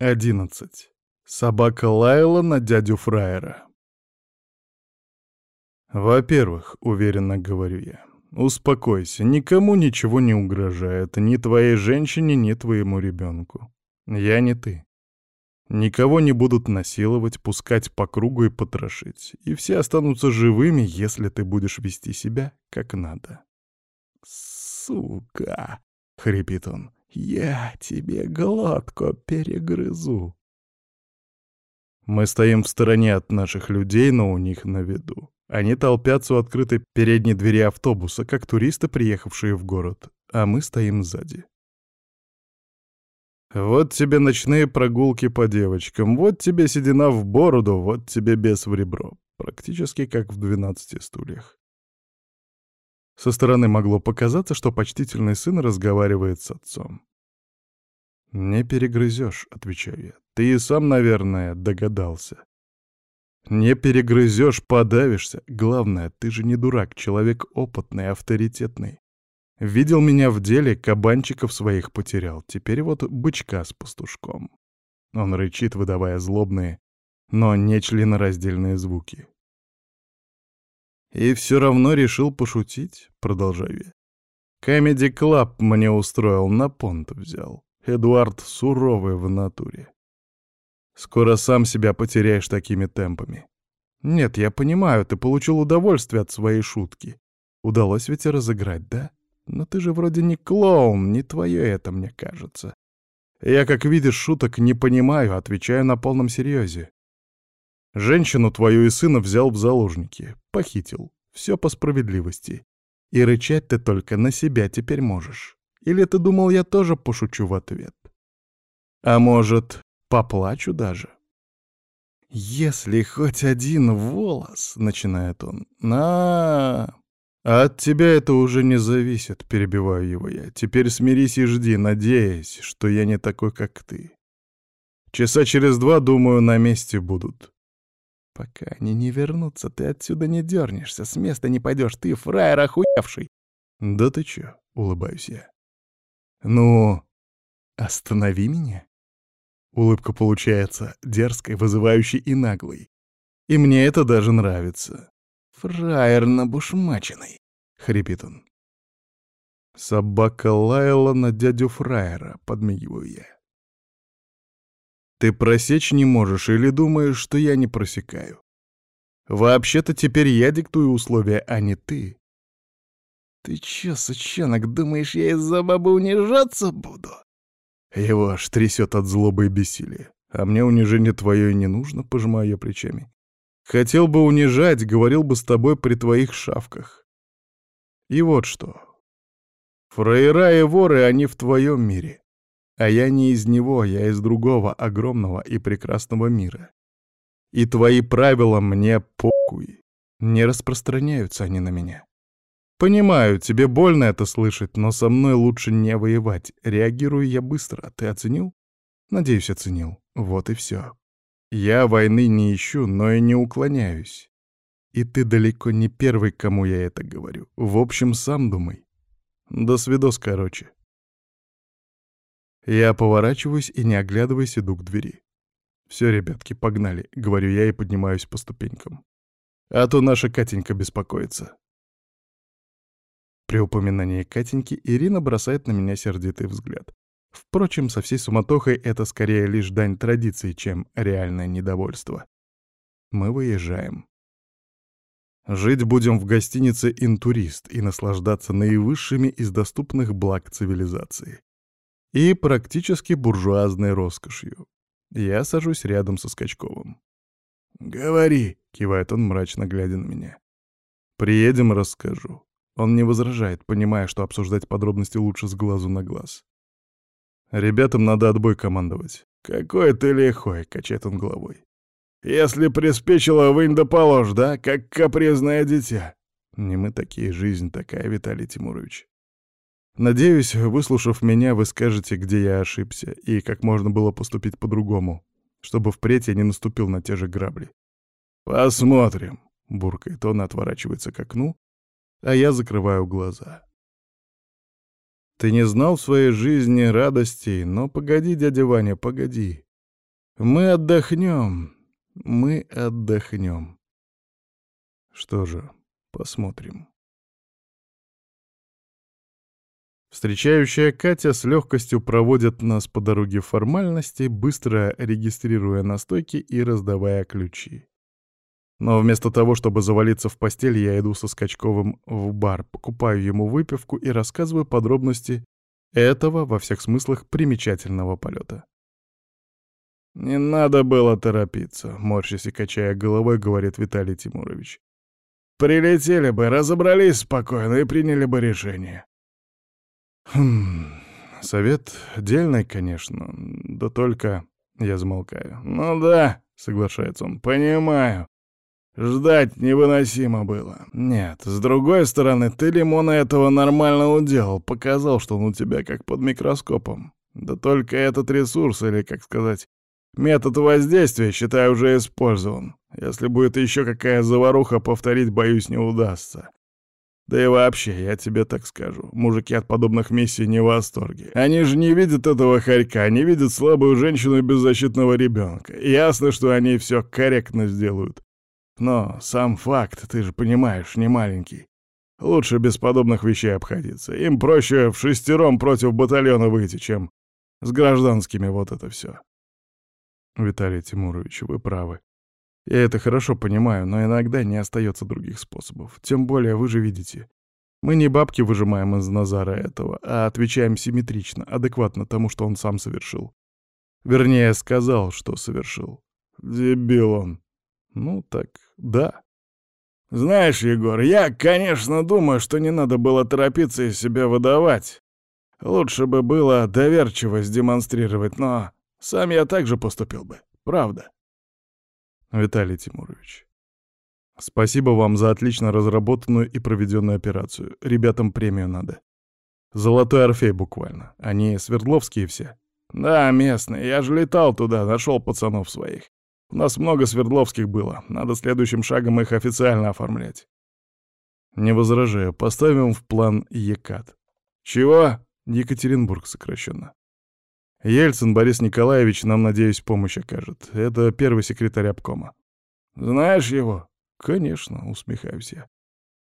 11. Собака лаяла на дядю Фраера. «Во-первых, — уверенно говорю я, — успокойся, никому ничего не угрожает, ни твоей женщине, ни твоему ребенку. Я не ты. Никого не будут насиловать, пускать по кругу и потрошить, и все останутся живыми, если ты будешь вести себя как надо». «Сука!» — хрипит он. Я тебе глотку перегрызу. Мы стоим в стороне от наших людей, но у них на виду. Они толпятся у открытой передней двери автобуса, как туристы, приехавшие в город, а мы стоим сзади. Вот тебе ночные прогулки по девочкам, вот тебе седина в бороду, вот тебе бес в ребро. Практически как в «Двенадцати стульях». Со стороны могло показаться, что почтительный сын разговаривает с отцом. «Не перегрызешь», — отвечаю я. «Ты и сам, наверное, догадался». «Не перегрызешь, подавишься. Главное, ты же не дурак, человек опытный, авторитетный. Видел меня в деле, кабанчиков своих потерял. Теперь вот бычка с пастушком». Он рычит, выдавая злобные, но не членораздельные звуки. И все равно решил пошутить, продолжаю я. Comedy Club мне устроил, на понт взял. Эдуард суровый в натуре. Скоро сам себя потеряешь такими темпами. Нет, я понимаю, ты получил удовольствие от своей шутки. Удалось ведь разыграть, да? Но ты же вроде не клоун, не твое это, мне кажется. Я, как видишь, шуток не понимаю, отвечаю на полном серьезе. Женщину твою и сына взял в заложники, похитил. Все по справедливости. И рычать ты только на себя теперь можешь. Или ты думал, я тоже пошучу в ответ? А может, поплачу даже? «Если хоть один волос», — начинает он, на, «А от тебя это уже не зависит», — перебиваю его я. «Теперь смирись и жди, надеясь, что я не такой, как ты. Часа через два, думаю, на месте будут. Пока они не вернутся, ты отсюда не дернешься, с места не пойдешь, ты фраер охуевший. Да ты чё, улыбаюсь я. Ну, останови меня. Улыбка получается дерзкой, вызывающей и наглой. И мне это даже нравится. Фраер набушмаченный, хрипит он. Собака лаяла на дядю Фраера, подмигиваю я. Ты просечь не можешь или думаешь, что я не просекаю? Вообще-то теперь я диктую условия, а не ты. Ты чё, сучонок, думаешь, я из-за бабы унижаться буду? Его аж трясет от злобы и бессилия. А мне унижение твое и не нужно, пожимаю я плечами. Хотел бы унижать, говорил бы с тобой при твоих шавках. И вот что. Фраера и воры, они в твоем мире. А я не из него, я из другого, огромного и прекрасного мира. И твои правила мне похуй. Не распространяются они на меня. Понимаю, тебе больно это слышать, но со мной лучше не воевать. Реагирую я быстро. Ты оценил? Надеюсь, оценил. Вот и все. Я войны не ищу, но и не уклоняюсь. И ты далеко не первый, кому я это говорю. В общем, сам думай. До свидос, короче. Я поворачиваюсь и, не оглядываясь, иду к двери. «Все, ребятки, погнали», — говорю я и поднимаюсь по ступенькам. «А то наша Катенька беспокоится». При упоминании Катеньки Ирина бросает на меня сердитый взгляд. Впрочем, со всей суматохой это скорее лишь дань традиции, чем реальное недовольство. Мы выезжаем. Жить будем в гостинице «Интурист» и наслаждаться наивысшими из доступных благ цивилизации и практически буржуазной роскошью. Я сажусь рядом со Скачковым. «Говори», — кивает он, мрачно глядя на меня. «Приедем, расскажу». Он не возражает, понимая, что обсуждать подробности лучше с глазу на глаз. «Ребятам надо отбой командовать». «Какой ты лихой», — качает он головой. «Если приспичило, вынь да положь, да, как капризное дитя». «Не мы такие, жизнь такая, Виталий Тимурович. Надеюсь, выслушав меня, вы скажете, где я ошибся, и как можно было поступить по-другому, чтобы впредь я не наступил на те же грабли. «Посмотрим», — буркает он, отворачивается к окну, а я закрываю глаза. «Ты не знал в своей жизни радостей, но погоди, дядя Ваня, погоди. Мы отдохнем, мы отдохнем. Что же, посмотрим. Встречающая Катя с легкостью проводит нас по дороге формальности, быстро регистрируя настойки и раздавая ключи. Но вместо того, чтобы завалиться в постель, я иду со Скачковым в бар, покупаю ему выпивку и рассказываю подробности этого, во всех смыслах, примечательного полета. «Не надо было торопиться», — морщась и качая головой, говорит Виталий Тимурович. «Прилетели бы, разобрались спокойно и приняли бы решение». «Хм... Совет дельный, конечно, да только...» Я замолкаю. «Ну да», — соглашается он, — «понимаю. Ждать невыносимо было. Нет, с другой стороны, ты лимона этого нормально уделал, показал, что он у тебя как под микроскопом. Да только этот ресурс, или, как сказать, метод воздействия, считай, уже использован. Если будет еще какая заваруха, повторить, боюсь, не удастся. Да и вообще, я тебе так скажу, мужики от подобных миссий не в восторге. Они же не видят этого хорька, они видят слабую женщину и беззащитного ребенка. Ясно, что они все корректно сделают. Но сам факт, ты же понимаешь, не маленький. Лучше без подобных вещей обходиться. Им проще в шестером против батальона выйти, чем с гражданскими вот это все. Виталий Тимурович, вы правы. Я это хорошо понимаю, но иногда не остается других способов. Тем более, вы же видите, мы не бабки выжимаем из Назара этого, а отвечаем симметрично, адекватно тому, что он сам совершил. Вернее, сказал, что совершил. Дебил он. Ну так, да. Знаешь, Егор, я, конечно, думаю, что не надо было торопиться и себя выдавать. Лучше бы было доверчивость демонстрировать, но сам я так же поступил бы, правда. Виталий Тимурович, спасибо вам за отлично разработанную и проведенную операцию. Ребятам премию надо. Золотой Орфей буквально. Они свердловские все. Да, местные. Я же летал туда, нашел пацанов своих. У нас много Свердловских было. Надо следующим шагом их официально оформлять. Не возражаю. Поставим в план ЕКАТ. Чего? Екатеринбург сокращенно. Ельцин Борис Николаевич нам, надеюсь, помощь окажет. Это первый секретарь обкома. Знаешь его? Конечно, усмехаюсь я.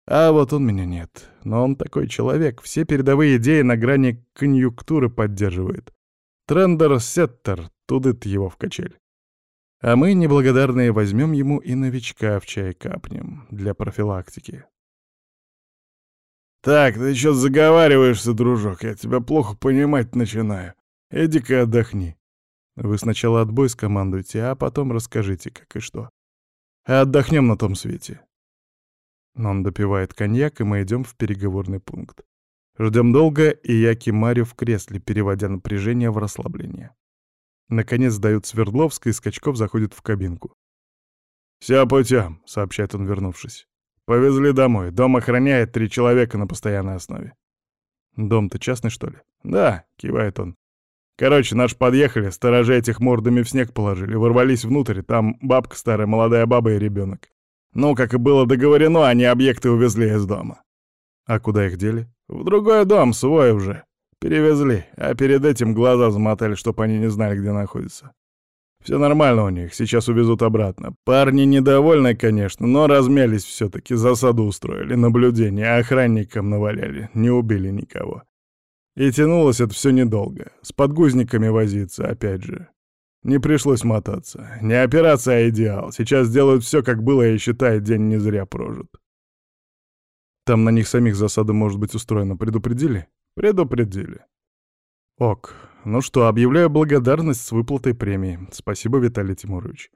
А вот он меня нет. Но он такой человек. Все передовые идеи на грани конъюнктуры поддерживает. Трендер-сеттер, тудыт его в качель. А мы, неблагодарные, возьмем ему и новичка в чай капнем для профилактики. «Так, ты что заговариваешься, дружок? Я тебя плохо понимать начинаю. Иди-ка отдохни. Вы сначала отбой скомандуйте, а потом расскажите, как и что. А отдохнем на том свете». Он допивает коньяк, и мы идем в переговорный пункт. Ждем долго, и я кимарю в кресле, переводя напряжение в расслабление. Наконец дают Свердловск, и Скачков заходит в кабинку. «Все путем», — сообщает он, вернувшись. «Повезли домой. Дом охраняет три человека на постоянной основе». «Дом-то частный, что ли?» «Да», — кивает он. «Короче, наш подъехали, сторожи этих мордами в снег положили, ворвались внутрь, там бабка старая, молодая баба и ребенок. Ну, как и было договорено, они объекты увезли из дома». «А куда их дели?» «В другой дом, свой уже». Перевезли, а перед этим глаза замотали, чтоб они не знали, где находятся. Все нормально у них, сейчас увезут обратно. Парни недовольны, конечно, но размялись все-таки, засаду устроили, наблюдение, охранникам наваляли, не убили никого. И тянулось это все недолго. С подгузниками возиться, опять же. Не пришлось мотаться. Не операция, а идеал. Сейчас делают все, как было, и считает, день не зря прожит. Там на них самих засада может быть устроена, предупредили? Предупредили. Ок. Ну что, объявляю благодарность с выплатой премии. Спасибо, Виталий Тимурович.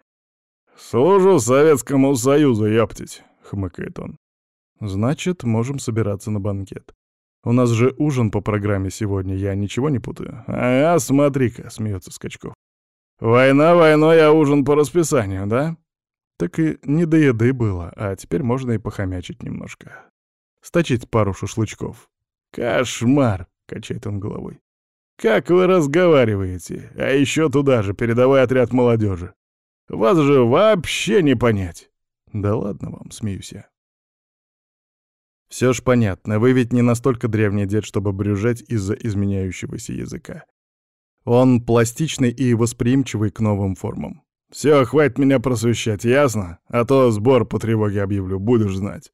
«Служу Советскому Союзу, ёптить», — хмыкает он. «Значит, можем собираться на банкет. У нас же ужин по программе сегодня, я ничего не путаю?» «Ага, смотри-ка», — смеется Скачков. «Война войной, а ужин по расписанию, да?» Так и не до еды было, а теперь можно и похомячить немножко. Сточить пару шашлычков. «Кошмар!» — качает он головой. «Как вы разговариваете? А еще туда же передовой отряд молодежи. Вас же вообще не понять!» «Да ладно вам, смеюсь я». Все ж понятно, вы ведь не настолько древний дед, чтобы брюжать из-за изменяющегося языка. Он пластичный и восприимчивый к новым формам. Все, хватит меня просвещать, ясно? А то сбор по тревоге объявлю, будешь знать.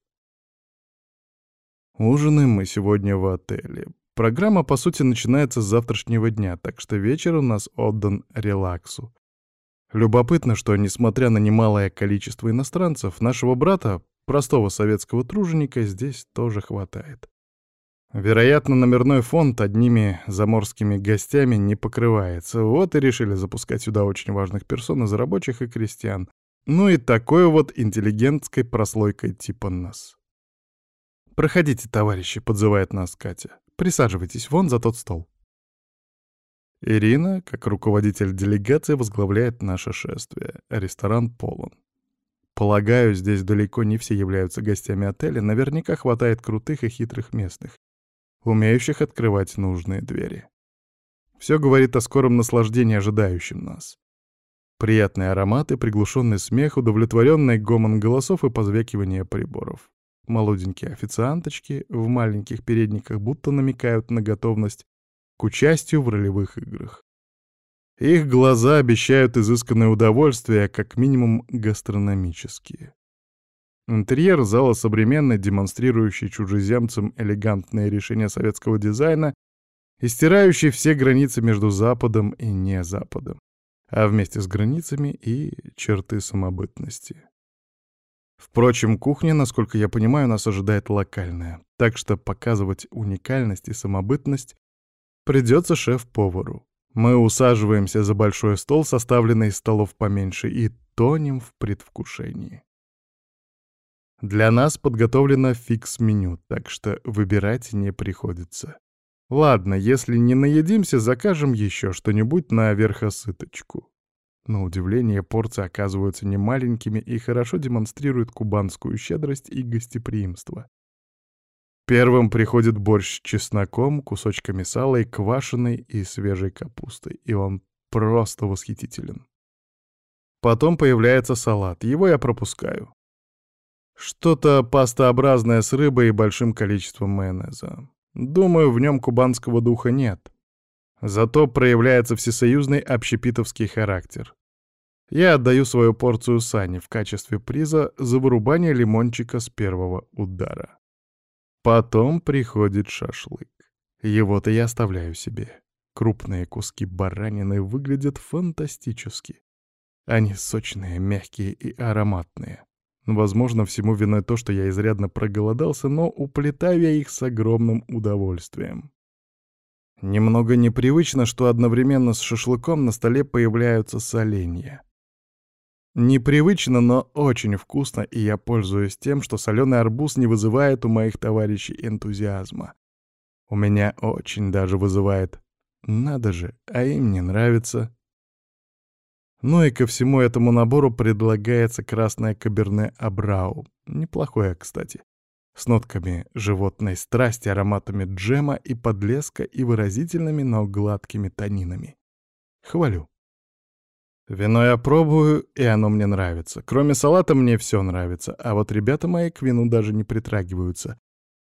Ужинаем мы сегодня в отеле. Программа, по сути, начинается с завтрашнего дня, так что вечер у нас отдан релаксу. Любопытно, что, несмотря на немалое количество иностранцев, нашего брата, простого советского труженика, здесь тоже хватает. Вероятно, номерной фонд одними заморскими гостями не покрывается, вот и решили запускать сюда очень важных персон из рабочих и крестьян. Ну и такой вот интеллигентской прослойкой типа нас. «Проходите, товарищи», — подзывает нас Катя. «Присаживайтесь вон за тот стол». Ирина, как руководитель делегации, возглавляет наше шествие. Ресторан полон. Полагаю, здесь далеко не все являются гостями отеля, наверняка хватает крутых и хитрых местных умеющих открывать нужные двери. Все говорит о скором наслаждении, ожидающем нас. Приятные ароматы, приглушенный смех, удовлетворенный гомон голосов и позвякивание приборов. Молоденькие официанточки в маленьких передниках будто намекают на готовность к участию в ролевых играх. Их глаза обещают изысканное удовольствие, как минимум гастрономические. Интерьер зала современный, демонстрирующий чужеземцам элегантные решения советского дизайна и стирающий все границы между Западом и не Западом, а вместе с границами и черты самобытности. Впрочем, кухня, насколько я понимаю, нас ожидает локальная, так что показывать уникальность и самобытность придется шеф-повару. Мы усаживаемся за большой стол, составленный из столов поменьше, и тонем в предвкушении. Для нас подготовлено фикс-меню, так что выбирать не приходится. Ладно, если не наедимся, закажем еще что-нибудь на верхосыточку. На удивление, порции оказываются немаленькими и хорошо демонстрируют кубанскую щедрость и гостеприимство. Первым приходит борщ с чесноком, кусочками сала и квашеной и свежей капустой, и он просто восхитителен. Потом появляется салат, его я пропускаю. Что-то пастообразное с рыбой и большим количеством майонеза. Думаю, в нем кубанского духа нет. Зато проявляется всесоюзный общепитовский характер. Я отдаю свою порцию Сане в качестве приза за вырубание лимончика с первого удара. Потом приходит шашлык. Его-то я оставляю себе. Крупные куски баранины выглядят фантастически. Они сочные, мягкие и ароматные. Возможно, всему виной то, что я изрядно проголодался, но уплетаю я их с огромным удовольствием. Немного непривычно, что одновременно с шашлыком на столе появляются соленья. Непривычно, но очень вкусно, и я пользуюсь тем, что соленый арбуз не вызывает у моих товарищей энтузиазма. У меня очень даже вызывает. Надо же, а им не нравится. Ну и ко всему этому набору предлагается красное каберне Абрау. Неплохое, кстати. С нотками животной страсти, ароматами джема и подлеска и выразительными, но гладкими тонинами. Хвалю. Вино я пробую, и оно мне нравится. Кроме салата мне все нравится, а вот ребята мои к вину даже не притрагиваются.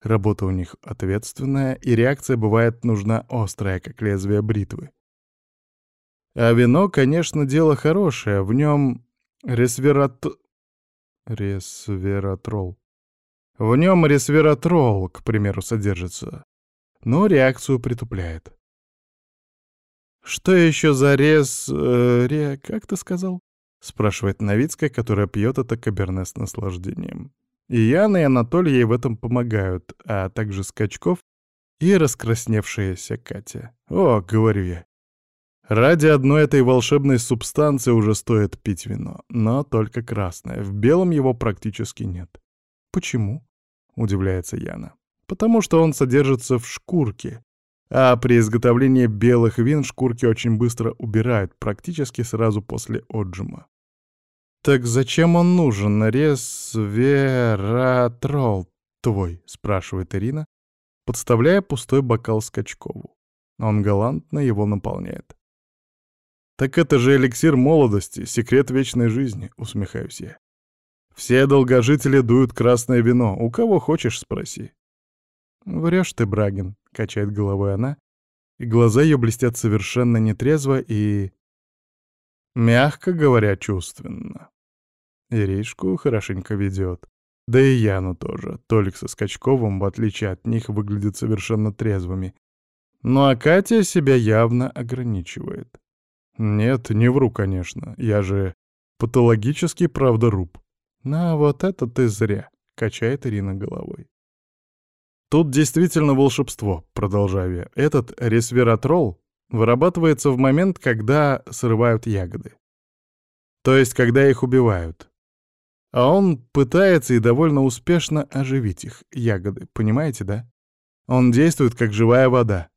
Работа у них ответственная, и реакция бывает нужна острая, как лезвие бритвы. А вино, конечно, дело хорошее. В нем ресверат... Ресвератрол. В нем ресвератрол, к примеру, содержится. Но реакцию притупляет. «Что еще за рес... Э, ре... как ты сказал?» — спрашивает Новицкая, которая пьет это каберне с наслаждением. И Яна и Анатолий ей в этом помогают, а также Скачков и раскрасневшаяся Катя. «О, — говорю я, Ради одной этой волшебной субстанции уже стоит пить вино, но только красное, в белом его практически нет. «Почему?» — удивляется Яна. «Потому что он содержится в шкурке, а при изготовлении белых вин шкурки очень быстро убирают, практически сразу после отжима. «Так зачем он нужен, ресвератрол твой?» — спрашивает Ирина, подставляя пустой бокал Скачкову. Он галантно его наполняет. «Так это же эликсир молодости, секрет вечной жизни», — усмехаюсь я. «Все долгожители дуют красное вино. У кого хочешь, спроси». «Врешь ты, Брагин», — качает головой она и глаза ее блестят совершенно нетрезво и... мягко говоря, чувственно. Иришку хорошенько ведет. Да и Яну тоже. Толик со Скачковым, в отличие от них, выглядят совершенно трезвыми. Ну а Катя себя явно ограничивает. Нет, не вру, конечно. Я же патологический правдоруб. На вот это ты зря, качает Ирина головой. Тут действительно волшебство, продолжаю я. Этот ресвератрол вырабатывается в момент, когда срывают ягоды. То есть, когда их убивают. А он пытается и довольно успешно оживить их, ягоды, понимаете, да? Он действует как живая вода.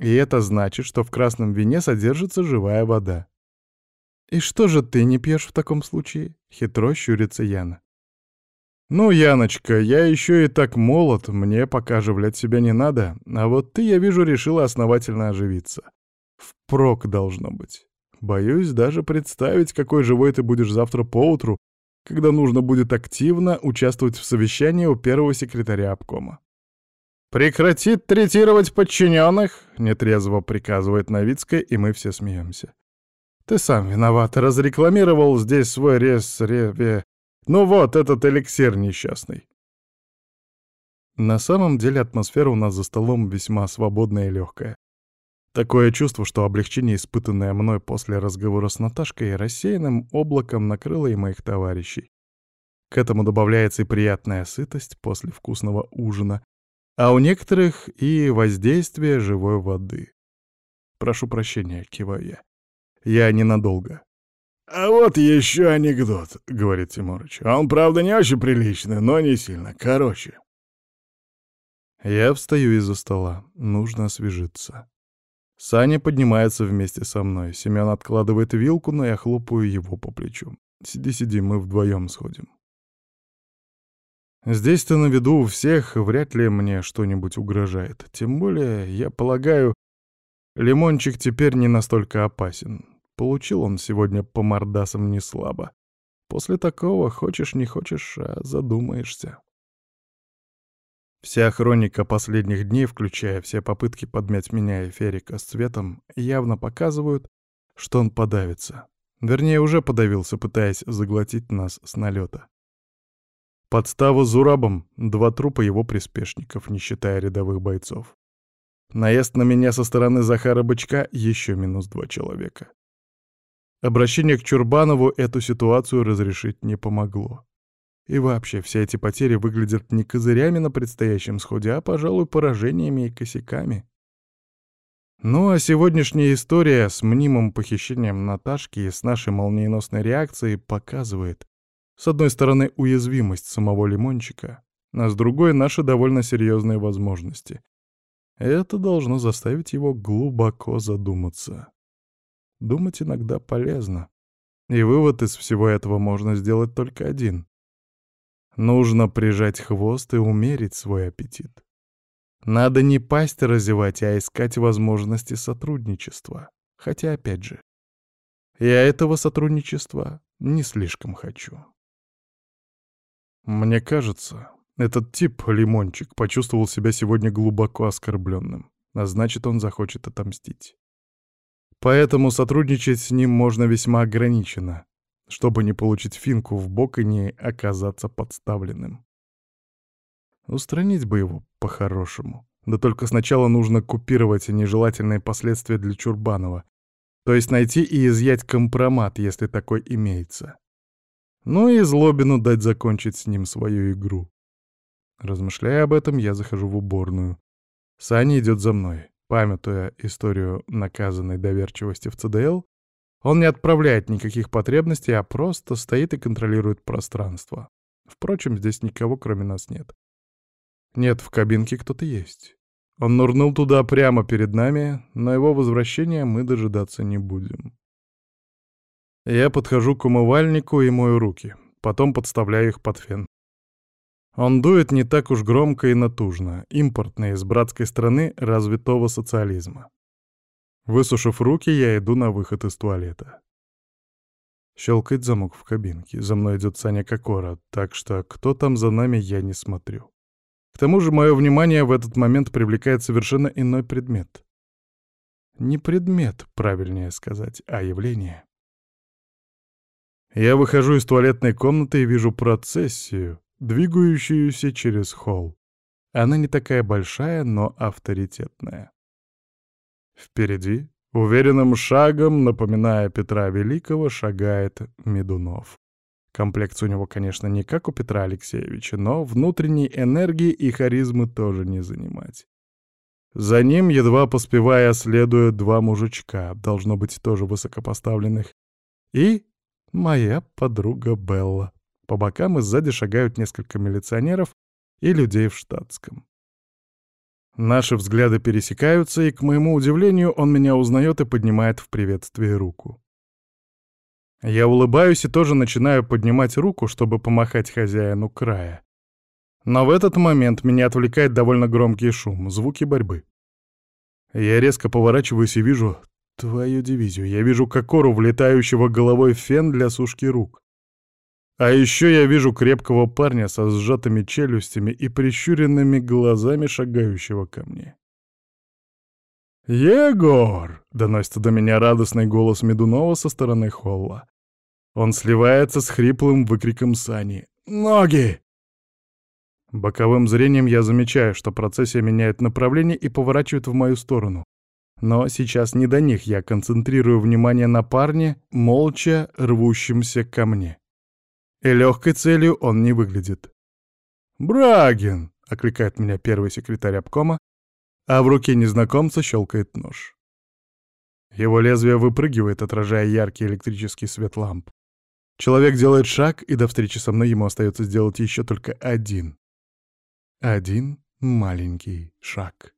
И это значит, что в красном вине содержится живая вода. «И что же ты не пьешь в таком случае?» — хитро щурится Яна. «Ну, Яночка, я еще и так молод, мне пока оживлять себя не надо, а вот ты, я вижу, решила основательно оживиться. Впрок должно быть. Боюсь даже представить, какой живой ты будешь завтра поутру, когда нужно будет активно участвовать в совещании у первого секретаря обкома. «Прекратит третировать подчиненных!» — нетрезво приказывает Новицкая, и мы все смеемся. «Ты сам виноват, разрекламировал здесь свой рез... реве... Ну вот, этот эликсир несчастный». На самом деле атмосфера у нас за столом весьма свободная и легкая. Такое чувство, что облегчение, испытанное мной после разговора с Наташкой, рассеянным облаком накрыло и моих товарищей. К этому добавляется и приятная сытость после вкусного ужина, а у некоторых и воздействие живой воды. Прошу прощения, киваю я. Я ненадолго. «А вот еще анекдот», — говорит Тимурыч. «Он, правда, не очень приличный, но не сильно. Короче». Я встаю из-за стола. Нужно освежиться. Саня поднимается вместе со мной. Семен откладывает вилку, но я хлопаю его по плечу. «Сиди-сиди, мы вдвоем сходим». Здесь-то на виду у всех вряд ли мне что-нибудь угрожает. Тем более, я полагаю, Лимончик теперь не настолько опасен. Получил он сегодня по мордасам не слабо. После такого, хочешь не хочешь, а задумаешься. Вся хроника последних дней, включая все попытки подмять меня и Ферика с цветом, явно показывают, что он подавится. Вернее, уже подавился, пытаясь заглотить нас с налета. Подстава Зурабом — два трупа его приспешников, не считая рядовых бойцов. Наезд на меня со стороны Захара Бычка — еще минус два человека. Обращение к Чурбанову эту ситуацию разрешить не помогло. И вообще, все эти потери выглядят не козырями на предстоящем сходе, а, пожалуй, поражениями и косяками. Ну а сегодняшняя история с мнимым похищением Наташки и с нашей молниеносной реакцией показывает, с одной стороны, уязвимость самого лимончика, а с другой — наши довольно серьезные возможности. Это должно заставить его глубоко задуматься. Думать иногда полезно. И вывод из всего этого можно сделать только один. Нужно прижать хвост и умерить свой аппетит. Надо не пасть разевать, а искать возможности сотрудничества. Хотя, опять же, я этого сотрудничества не слишком хочу. Мне кажется, этот тип, Лимончик, почувствовал себя сегодня глубоко оскорбленным, а значит, он захочет отомстить. Поэтому сотрудничать с ним можно весьма ограниченно, чтобы не получить финку в бок и не оказаться подставленным. Устранить бы его по-хорошему. Да только сначала нужно купировать нежелательные последствия для Чурбанова, то есть найти и изъять компромат, если такой имеется. Ну и Злобину дать закончить с ним свою игру. Размышляя об этом, я захожу в уборную. Саня идет за мной. Памятуя историю наказанной доверчивости в ЦДЛ, он не отправляет никаких потребностей, а просто стоит и контролирует пространство. Впрочем, здесь никого кроме нас нет. Нет, в кабинке кто-то есть. Он нырнул туда прямо перед нами, но его возвращения мы дожидаться не будем. Я подхожу к умывальнику и мою руки, потом подставляю их под фен. Он дует не так уж громко и натужно, импортный из братской страны развитого социализма. Высушив руки, я иду на выход из туалета. Щелкает замок в кабинке, за мной идет Саня Кокора, так что кто там за нами, я не смотрю. К тому же мое внимание в этот момент привлекает совершенно иной предмет. Не предмет, правильнее сказать, а явление. Я выхожу из туалетной комнаты и вижу процессию, двигающуюся через холл. Она не такая большая, но авторитетная. Впереди, уверенным шагом, напоминая Петра Великого, шагает Медунов. Комплекция у него, конечно, не как у Петра Алексеевича, но внутренней энергии и харизмы тоже не занимать. За ним, едва поспевая, следуют два мужичка, должно быть, тоже высокопоставленных, и моя подруга Белла. По бокам и сзади шагают несколько милиционеров и людей в штатском. Наши взгляды пересекаются, и, к моему удивлению, он меня узнает и поднимает в приветствии руку. Я улыбаюсь и тоже начинаю поднимать руку, чтобы помахать хозяину края. Но в этот момент меня отвлекает довольно громкий шум, звуки борьбы. Я резко поворачиваюсь и вижу твою дивизию. Я вижу Кокору, влетающего головой в фен для сушки рук. А еще я вижу крепкого парня со сжатыми челюстями и прищуренными глазами, шагающего ко мне. «Егор!» — доносится до меня радостный голос Медунова со стороны холла. Он сливается с хриплым выкриком Сани. «Ноги!» Боковым зрением я замечаю, что процессия меняет направление и поворачивает в мою сторону. Но сейчас не до них, я концентрирую внимание на парне, молча рвущемся ко мне. И легкой целью он не выглядит. «Брагин!» — окликает меня первый секретарь обкома, а в руке незнакомца щелкает нож. Его лезвие выпрыгивает, отражая яркий электрический свет ламп. Человек делает шаг, и до встречи со мной ему остается сделать еще только один. Один маленький шаг.